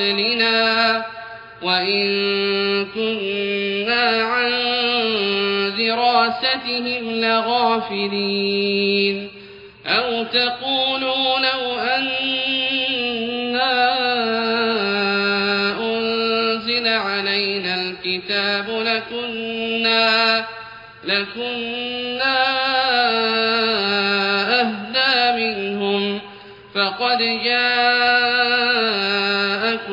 قبلنا وإن كنا عن دراستهم لغافلين أو تقولوا لو أنا أنزل علينا الكتاب لكنا لكنا أهدى منهم فقد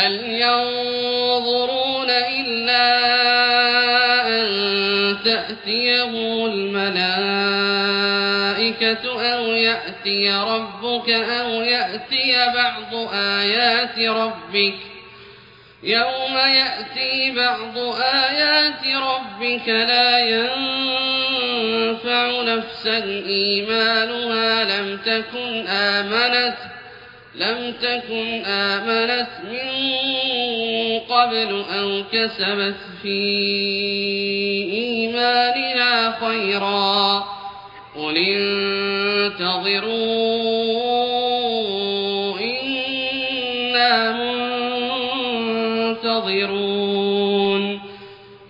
هل ينظرون إلا أن تأتيهم الملائكة أو يأتي ربك أو يأتي بعض آيات ربك يوم يأتي بعض آيات ربك لا ينفع نفسا إيمانها لم تكن آمنت لم تكن آمنت من قبل أو كسبت في إيمانها خيرا. قل انتظروا إنا منتظرون.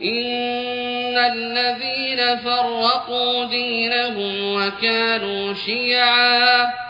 إن الذين فرقوا دينهم وكانوا شيعا.